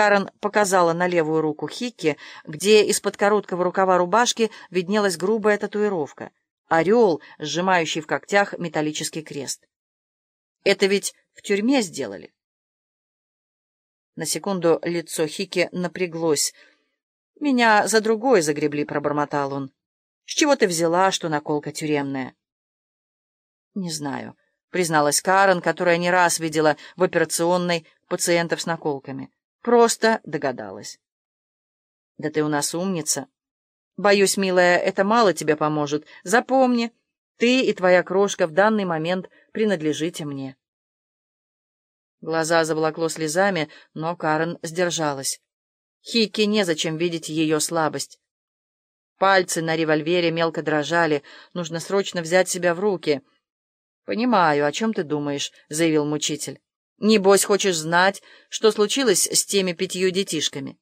Карен показала на левую руку Хикки, где из-под короткого рукава рубашки виднелась грубая татуировка — орел, сжимающий в когтях металлический крест. «Это ведь в тюрьме сделали?» На секунду лицо Хики напряглось. «Меня за другое загребли», — пробормотал он. «С чего ты взяла, что наколка тюремная?» «Не знаю», — призналась Карен, которая не раз видела в операционной пациентов с наколками. Просто догадалась. Да ты у нас умница. Боюсь, милая, это мало тебе поможет. Запомни, ты и твоя крошка в данный момент принадлежите мне. Глаза заволокло слезами, но Карен сдержалась. Хикки незачем видеть ее слабость. Пальцы на револьвере мелко дрожали. Нужно срочно взять себя в руки. «Понимаю, о чем ты думаешь», — заявил мучитель. Небось, хочешь знать, что случилось с теми пятью детишками?»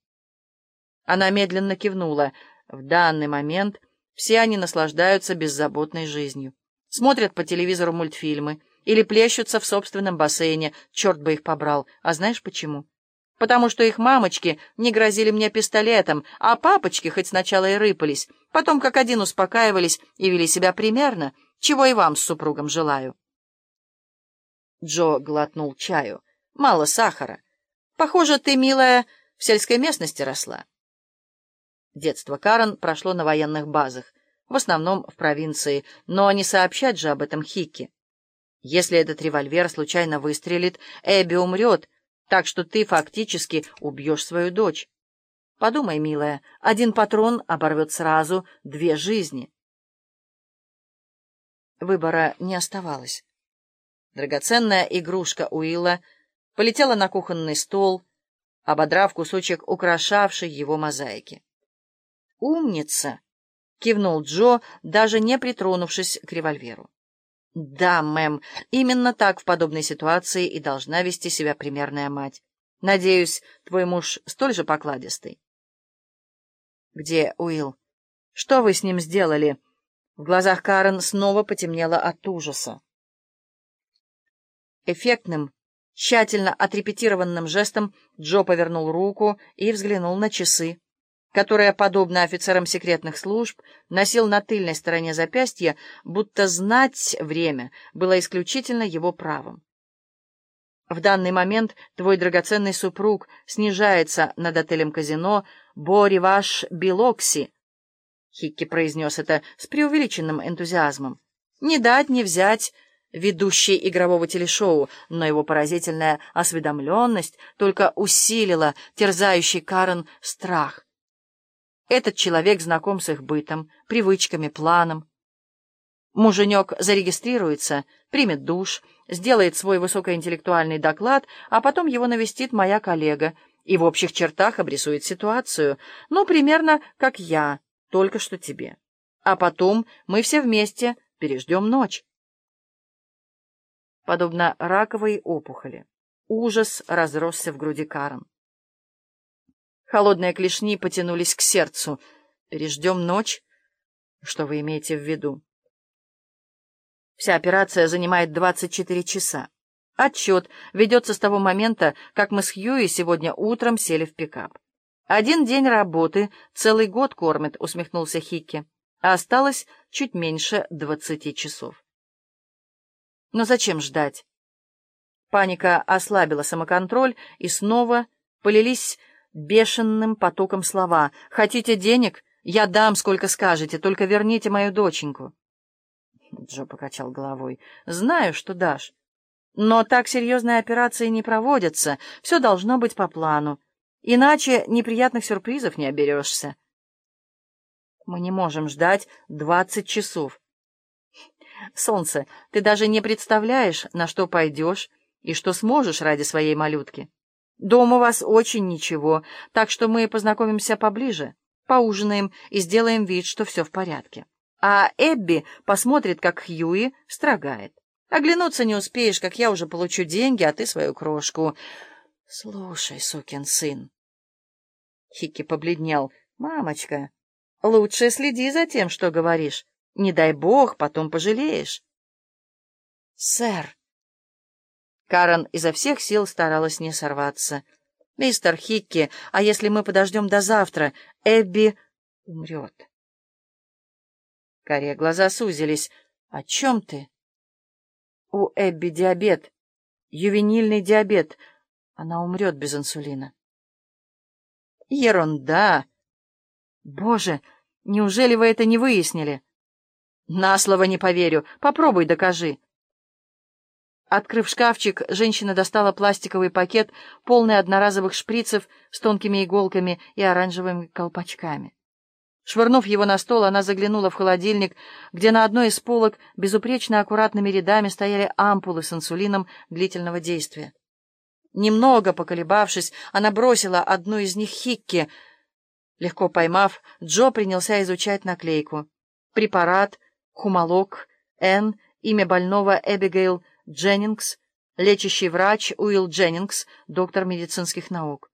Она медленно кивнула. В данный момент все они наслаждаются беззаботной жизнью. Смотрят по телевизору мультфильмы или плещутся в собственном бассейне, черт бы их побрал. А знаешь почему? Потому что их мамочки не грозили мне пистолетом, а папочки хоть сначала и рыпались, потом как один успокаивались и вели себя примерно, чего и вам с супругом желаю. Джо глотнул чаю. «Мало сахара. Похоже, ты, милая, в сельской местности росла». Детство Карен прошло на военных базах, в основном в провинции, но не сообщать же об этом Хикки. Если этот револьвер случайно выстрелит, Эбби умрет, так что ты фактически убьешь свою дочь. Подумай, милая, один патрон оборвет сразу две жизни. Выбора не оставалось. Драгоценная игрушка Уилла полетела на кухонный стол, ободрав кусочек украшавшей его мозаики. «Умница!» — кивнул Джо, даже не притронувшись к револьверу. «Да, мэм, именно так в подобной ситуации и должна вести себя примерная мать. Надеюсь, твой муж столь же покладистый». «Где Уилл? Что вы с ним сделали?» В глазах Карен снова потемнело от ужаса. Эффектным, тщательно отрепетированным жестом Джо повернул руку и взглянул на часы, которые, подобно офицерам секретных служб, носил на тыльной стороне запястья, будто знать время было исключительно его правом. В данный момент твой драгоценный супруг снижается над отелем-казино «Бори-ваш Билокси», — Хикки произнес это с преувеличенным энтузиазмом. «Не дать, не взять» ведущий игрового телешоу, но его поразительная осведомленность только усилила терзающий Карен страх. Этот человек знаком с их бытом, привычками, планом. Муженек зарегистрируется, примет душ, сделает свой высокоинтеллектуальный доклад, а потом его навестит моя коллега и в общих чертах обрисует ситуацию, ну, примерно как я, только что тебе. А потом мы все вместе переждем ночь подобно раковой опухоли. Ужас разросся в груди Карен. Холодные клешни потянулись к сердцу. «Переждем ночь?» «Что вы имеете в виду?» Вся операция занимает 24 часа. Отчет ведется с того момента, как мы с Хьюи сегодня утром сели в пикап. «Один день работы, целый год кормит», — усмехнулся Хикки. А осталось чуть меньше двадцати часов. Но зачем ждать? Паника ослабила самоконтроль, и снова полились бешеным потоком слова. «Хотите денег? Я дам, сколько скажете, только верните мою доченьку». Джо покачал головой. «Знаю, что дашь. Но так серьезные операции не проводятся. Все должно быть по плану. Иначе неприятных сюрпризов не оберешься». «Мы не можем ждать двадцать часов». Солнце, ты даже не представляешь, на что пойдешь и что сможешь ради своей малютки. Дом у вас очень ничего, так что мы познакомимся поближе, поужинаем и сделаем вид, что все в порядке. А Эбби посмотрит, как Хьюи строгает. Оглянуться не успеешь, как я уже получу деньги, а ты свою крошку. Слушай, сукин сын. Хикки побледнел. Мамочка, лучше следи за тем, что говоришь. Не дай бог, потом пожалеешь. Сэр. Карен изо всех сил старалась не сорваться. «Мистер Хикки, а если мы подождем до завтра, Эбби умрет». Карие глаза сузились. «О чем ты?» «У Эбби диабет, ювенильный диабет. Она умрет без инсулина». «Ерунда!» «Боже, неужели вы это не выяснили?» «На слово не поверю. Попробуй докажи». Открыв шкафчик, женщина достала пластиковый пакет, полный одноразовых шприцев с тонкими иголками и оранжевыми колпачками. Швырнув его на стол, она заглянула в холодильник, где на одной из полок безупречно аккуратными рядами стояли ампулы с инсулином длительного действия. Немного поколебавшись, она бросила одну из них Хикки. Легко поймав, Джо принялся изучать наклейку. Препарат, хумолог, Н, имя больного Эбигейл Дженнингс, лечащий врач Уилл Дженнингс, доктор медицинских наук.